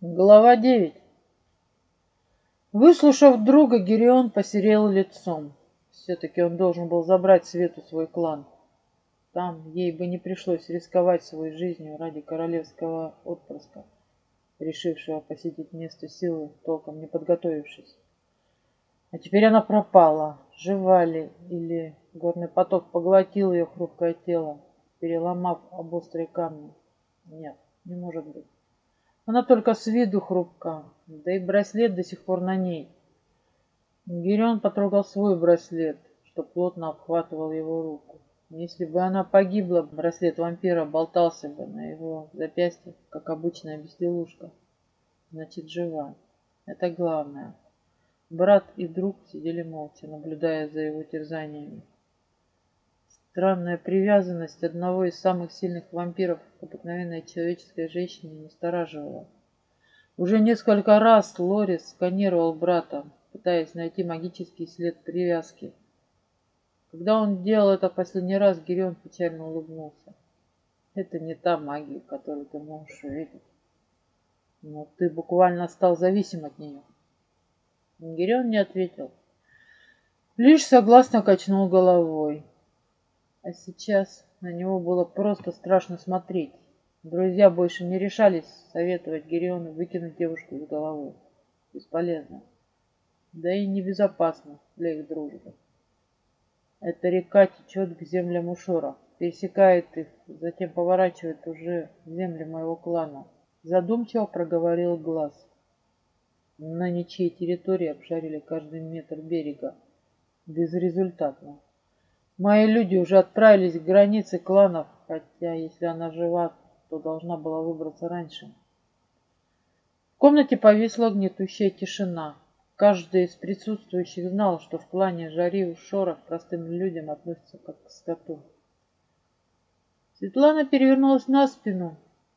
Глава 9 Выслушав друга, Гирион посерел лицом. Все-таки он должен был забрать Свету свой клан. Там ей бы не пришлось рисковать своей жизнью ради королевского отпрыска, решившего посетить место силы, толком не подготовившись. А теперь она пропала. Жива ли? Или горный поток поглотил ее хрупкое тело, переломав об острые камни? Нет, не может быть. Она только с виду хрупка, да и браслет до сих пор на ней. Гирион потрогал свой браслет, что плотно обхватывал его руку. Если бы она погибла, браслет вампира болтался бы на его запястье, как обычная безделушка. Значит, жива. Это главное. Брат и друг сидели молча, наблюдая за его терзаниями. Странная привязанность одного из самых сильных вампиров к обыкновенной человеческой женщине настораживала. Уже несколько раз Лорис сканировал брата, пытаясь найти магический след привязки. Когда он делал это последний раз, Гирион печально улыбнулся. Это не та магия, которую ты можешь увидеть. Но ты буквально стал зависим от нее. Гирион не ответил. Лишь согласно качнул головой. А сейчас на него было просто страшно смотреть. Друзья больше не решались советовать Гериону выкинуть девушку из головы. Бесполезно. Да и небезопасно для их дружбы. Эта река течет к землям Ушора, пересекает их, затем поворачивает уже в земли моего клана. Задумчиво проговорил глаз. На ничьей территории обшарили каждый метр берега. Безрезультатно. Мои люди уже отправились к границе кланов, хотя если она жива, то должна была выбраться раньше. В комнате повисла гнетущая тишина. Каждый из присутствующих знал, что в клане Жари у Шора к простым людям относятся как к скоту. Светлана перевернулась на спину.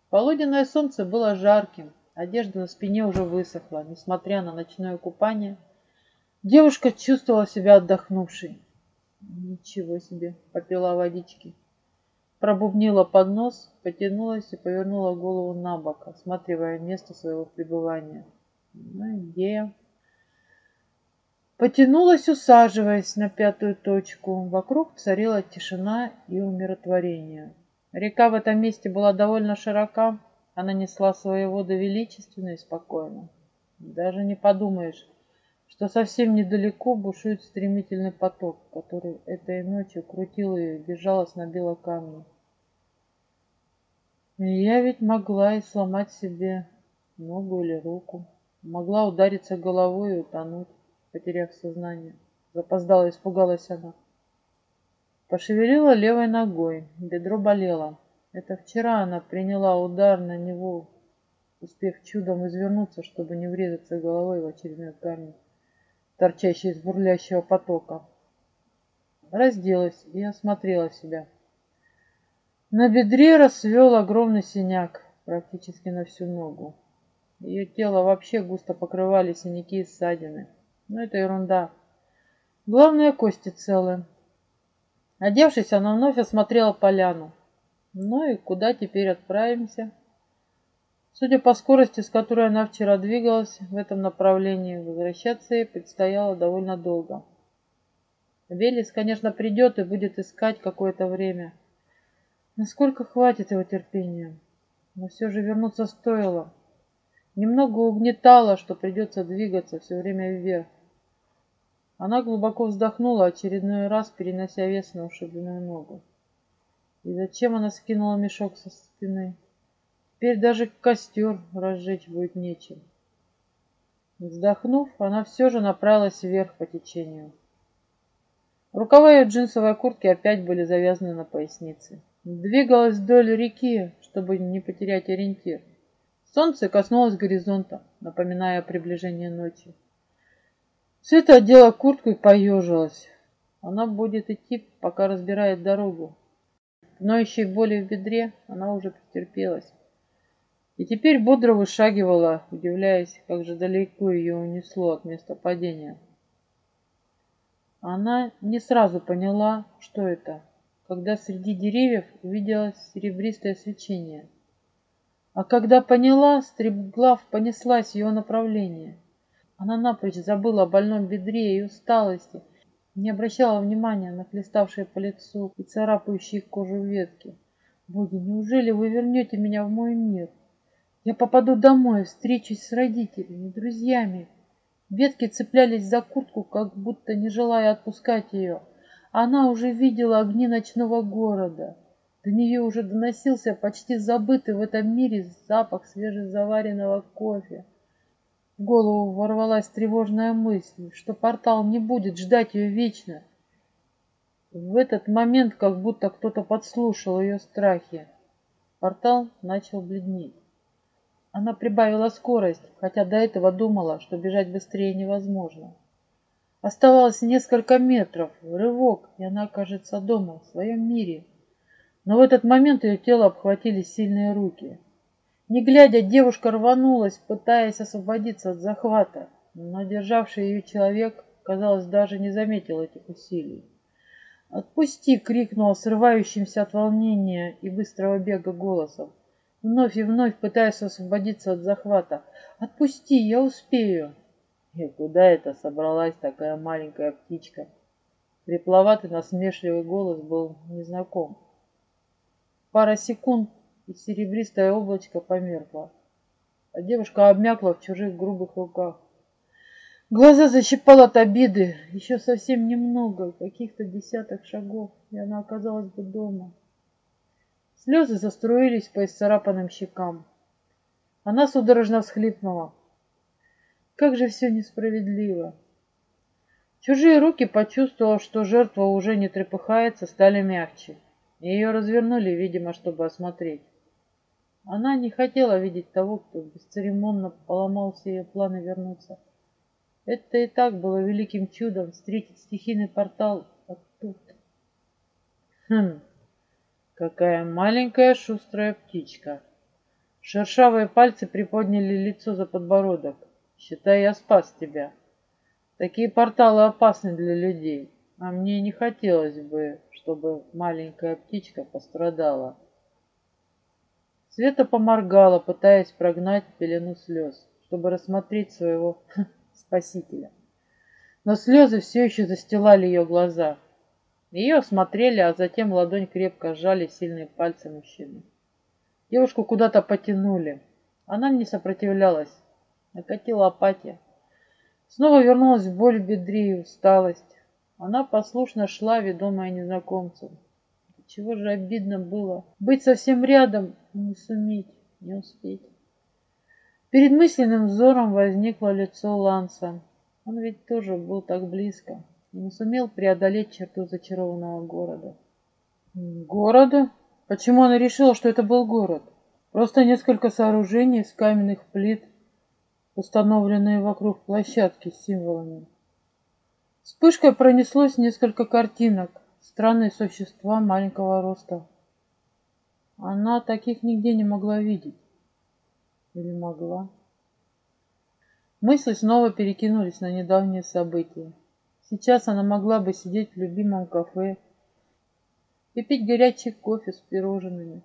Полуденное солнце было жарким, одежда на спине уже высохла. Несмотря на ночное купание, девушка чувствовала себя отдохнувшей. Ничего себе, попила водички. Пробубнила под нос, потянулась и повернула голову на бок, осматривая место своего пребывания. Ну, где? Потянулась, усаживаясь на пятую точку. Вокруг царила тишина и умиротворение. Река в этом месте была довольно широка. Она несла свои воды величественно и спокойно. Даже не подумаешь, что совсем недалеко бушует стремительный поток, который этой ночью крутил ее и безжалостно бил камни. Я ведь могла и сломать себе ногу или руку. Могла удариться головой и утонуть, потеряв сознание. Запоздала, испугалась она. Пошевелила левой ногой, бедро болело. Это вчера она приняла удар на него, успев чудом извернуться, чтобы не врезаться головой в очередной камень торчащий из бурлящего потока. Разделась и осмотрела себя. На бедре расцвел огромный синяк, практически на всю ногу. Ее тело вообще густо покрывали синяки и ссадины. Но это ерунда. Главное, кости целы. Одевшись, она вновь осмотрела поляну. Ну и куда теперь отправимся? Судя по скорости, с которой она вчера двигалась в этом направлении, возвращаться ей предстояло довольно долго. Велес, конечно, придет и будет искать какое-то время. Насколько хватит его терпения? Но все же вернуться стоило. Немного угнетало, что придется двигаться все время вверх. Она глубоко вздохнула, очередной раз перенося вес на ушибленную ногу. И зачем она скинула мешок со спины? Теперь даже костер разжечь будет нечем. Вздохнув, она все же направилась вверх по течению. Рукава ее джинсовой куртки опять были завязаны на пояснице. Двигалась вдоль реки, чтобы не потерять ориентир. Солнце коснулось горизонта, напоминая о приближении ночи. Света одела куртку и поежилась. Она будет идти, пока разбирает дорогу. К ноющей боли в бедре она уже претерпелась. И теперь бодро вышагивала, удивляясь, как же далеко ее унесло от места падения. Она не сразу поняла, что это, когда среди деревьев увидела серебристое свечение. А когда поняла, стремглав понеслась в ее направление. Она напрочь забыла о больном бедре и усталости, не обращала внимания на хлеставшие по лицу и царапающие кожу ветки. «Боги, неужели вы вернете меня в мой мир? Я попаду домой, встречусь с родителями, друзьями». Ветки цеплялись за куртку, как будто не желая отпускать ее. Она уже видела огни ночного города. До нее уже доносился почти забытый в этом мире запах свежезаваренного кофе. В голову ворвалась тревожная мысль, что портал не будет ждать ее вечно. В этот момент как будто кто-то подслушал ее страхи. Портал начал бледнеть. Она прибавила скорость, хотя до этого думала, что бежать быстрее невозможно. Оставалось несколько метров, рывок, и она окажется дома, в своем мире. Но в этот момент ее тело обхватили сильные руки. Не глядя, девушка рванулась, пытаясь освободиться от захвата, но державший ее человек, казалось, даже не заметил этих усилий. «Отпусти!» — крикнула срывающимся от волнения и быстрого бега голосом, вновь и вновь пытаясь освободиться от захвата. «Отпусти, я успею!» И куда это собралась такая маленькая птичка? Хрипловатый насмешливый голос был незнаком. Пара секунд и серебристое облачко померкло. А девушка обмякла в чужих грубых руках. Глаза защипал от обиды. Еще совсем немного, каких-то десяток шагов, и она оказалась бы дома. Слезы заструились по исцарапанным щекам. Она судорожно всхлипнула. Как же все несправедливо. Чужие руки, почувствовав, что жертва уже не трепыхается, стали мягче. Ее развернули, видимо, чтобы осмотреть. Она не хотела видеть того, кто бесцеремонно поломал все ее планы вернуться. Это и так было великим чудом встретить стихийный портал, а тут... Хм, какая маленькая шустрая птичка. Шершавые пальцы приподняли лицо за подбородок. Считай, я спас тебя. Такие порталы опасны для людей, а мне не хотелось бы, чтобы маленькая птичка пострадала. Света поморгала, пытаясь прогнать пелену слез, чтобы рассмотреть своего спасителя. Но слезы все еще застилали ее глаза. Ее осмотрели, а затем ладонь крепко сжали сильные пальцы мужчины. Девушку куда-то потянули. Она не сопротивлялась. Накатила апатия. Снова вернулась боль в бедре и усталость. Она послушно шла, ведомая незнакомцем. Чего же обидно было быть совсем рядом и не суметь, не успеть. Перед мысленным взором возникло лицо Ланса. Он ведь тоже был так близко и не сумел преодолеть черту зачарованного города. Города? Почему она решила, что это был город? Просто несколько сооружений из каменных плит, установленные вокруг площадки с символами. Вспышкой пронеслось несколько картинок, Странные существа маленького роста. Она таких нигде не могла видеть. Или могла? Мысли снова перекинулись на недавние события. Сейчас она могла бы сидеть в любимом кафе и пить горячий кофе с пирожными,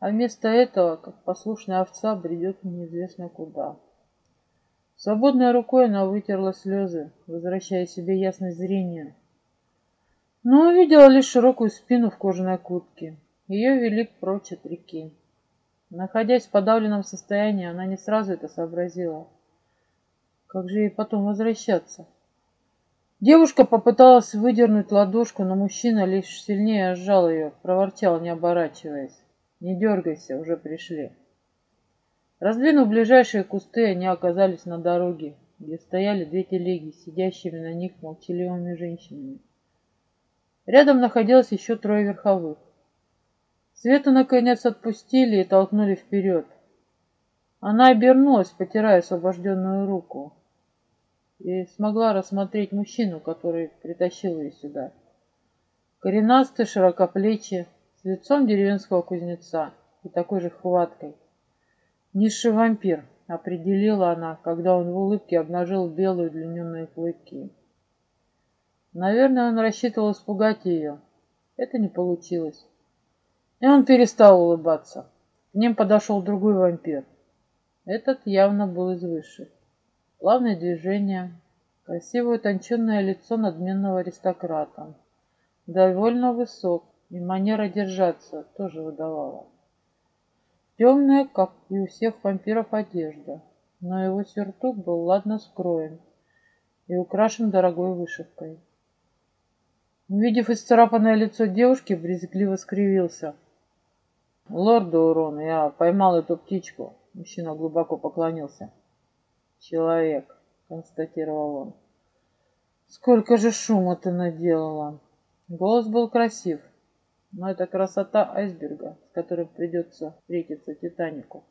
а вместо этого, как послушная овца, бредет неизвестно куда. Свободной рукой она вытерла слезы, возвращая себе ясность зрения – но увидела лишь широкую спину в кожаной куртке. Ее вели прочь от реки. Находясь в подавленном состоянии, она не сразу это сообразила. Как же ей потом возвращаться? Девушка попыталась выдернуть ладошку, но мужчина лишь сильнее сжал ее, проворчал, не оборачиваясь. «Не дергайся, уже пришли». Раздвинув ближайшие кусты, они оказались на дороге, где стояли две телеги, сидящими на них молчаливыми женщинами. Рядом находилось еще трое верховых. Свету, наконец, отпустили и толкнули вперед. Она обернулась, потирая освобожденную руку, и смогла рассмотреть мужчину, который притащил ее сюда. Коренастый, широкоплечий, с лицом деревенского кузнеца и такой же хваткой. Низший вампир, определила она, когда он в улыбке обнажил белые длинненные клыки. Наверное, он рассчитывал испугать ее. Это не получилось. И он перестал улыбаться. К ним подошел другой вампир. Этот явно был из высших. Плавные движения, красивое утонченное лицо надменного аристократа. Довольно высок, и манера держаться тоже выдавала. Темная, как и у всех вампиров, одежда, но его сюртук был ладно скроен и украшен дорогой вышивкой. Увидев исцарапанное лицо девушки, брезгливо скривился. «Лорд Урон, я поймал эту птичку», — мужчина глубоко поклонился. «Человек», — констатировал он. «Сколько же шума ты наделала!» Голос был красив, но это красота айсберга, с которым придется встретиться Титанику.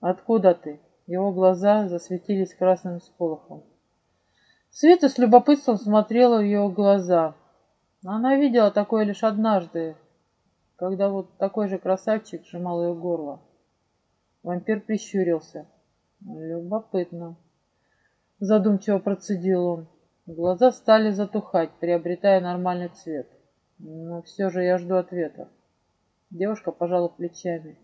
«Откуда ты?» Его глаза засветились красным сполохом. Света с любопытством смотрела в его глаза. Она видела такое лишь однажды, когда вот такой же красавчик сжимал ее горло. Вампир прищурился. Любопытно. Задумчиво процедил он. Глаза стали затухать, приобретая нормальный цвет. Но все же я жду ответа. Девушка пожала плечами.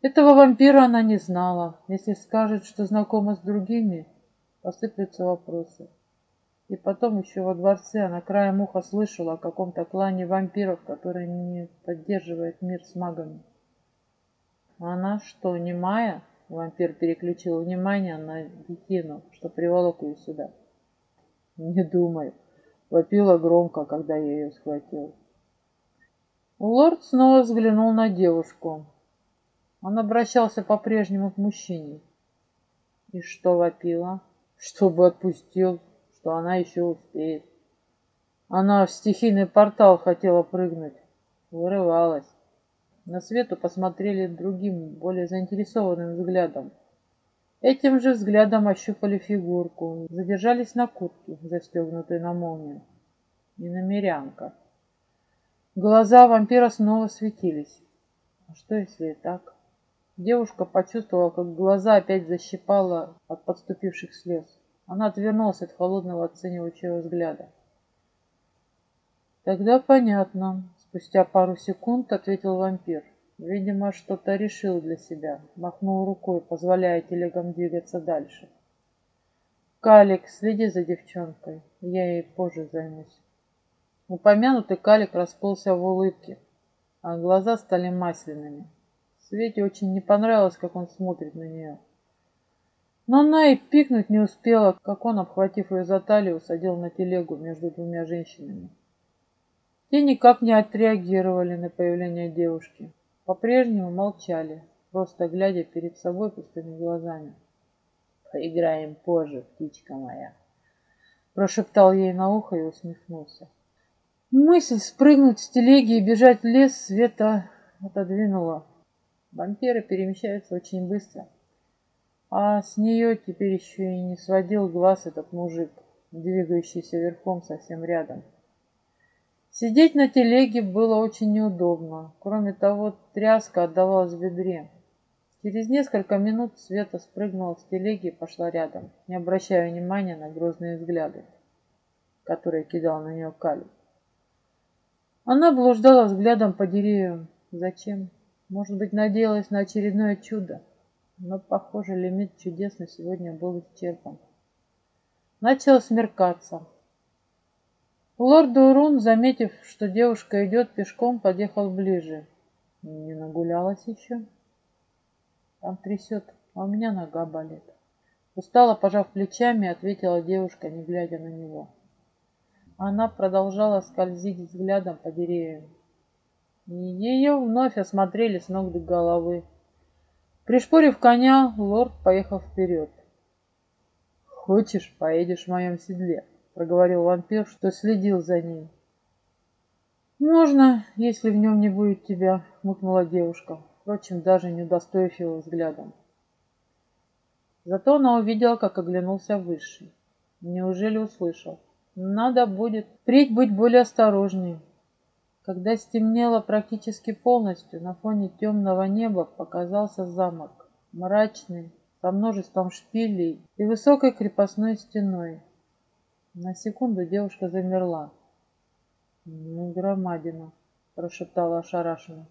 Этого вампира она не знала. Если скажет, что знакома с другими, посыплются вопросы. И потом еще во дворце она краем уха слышала о каком-то клане вампиров, который не поддерживает мир с магами. Она что, не Майя? Вампир переключил внимание на детину, что приволок ее сюда. Не думаю. Вопила громко, когда я ее схватил. Лорд снова взглянул на девушку. Он обращался по-прежнему к мужчине. И что вопила? Чтобы отпустил, что она еще успеет. Она в стихийный портал хотела прыгнуть. Вырывалась. На Свету посмотрели другим, более заинтересованным взглядом. Этим же взглядом ощупали фигурку, задержались на куртке, застегнутой на молнию. И на мирянка. Глаза вампира снова светились. А что, если и так? Девушка почувствовала, как глаза опять защипала от подступивших слез. Она отвернулась от холодного оценивающего взгляда. Тогда понятно. Спустя пару секунд ответил вампир. Видимо, что-то решил для себя. Махнул рукой, позволяя телегам двигаться дальше. Калик, следи за девчонкой. Я ей позже займусь. Упомянутый Калик расплылся в улыбке, а глаза стали масляными. Свете очень не понравилось, как он смотрит на нее. Но она и пикнуть не успела, как он, обхватив ее за талию, садил на телегу между двумя женщинами. Те никак не отреагировали на появление девушки. По-прежнему молчали, просто глядя перед собой пустыми глазами. «Поиграем позже, птичка моя!» Прошептал ей на ухо и усмехнулся. Мысль спрыгнуть с телеги и бежать в лес Света отодвинула. Вампиры перемещаются очень быстро. А с нее теперь еще и не сводил глаз этот мужик, двигающийся верхом совсем рядом. Сидеть на телеге было очень неудобно. Кроме того, тряска отдавалась в бедре. Через несколько минут Света спрыгнула с телеги и пошла рядом, не обращая внимания на грозные взгляды, которые кидал на нее Кали. Она блуждала взглядом по деревьям. Зачем? Может быть, надеялась на очередное чудо. Но, похоже, лимит чудес на сегодня был исчерпан. Начало смеркаться. Лорд Урун, заметив, что девушка идет пешком, подъехал ближе. Не нагулялась еще? Там трясет, а у меня нога болит. Устало, пожав плечами, ответила девушка, не глядя на него. Она продолжала скользить взглядом по деревьям. Ее вновь осмотрели с ног до головы. Пришпорив коня, лорд поехал вперед. «Хочешь, поедешь в моем седле?» — проговорил вампир, что следил за ним. «Можно, если в нем не будет тебя», — хмыкнула девушка, впрочем, даже не удостоив его взглядом. Зато она увидела, как оглянулся Высший. Неужели услышал? Надо будет впредь быть более осторожней. Когда стемнело практически полностью, на фоне темного неба показался замок, мрачный, со множеством шпилей и высокой крепостной стеной. На секунду девушка замерла. «Ну, громадина», – прошептала ошарашенно.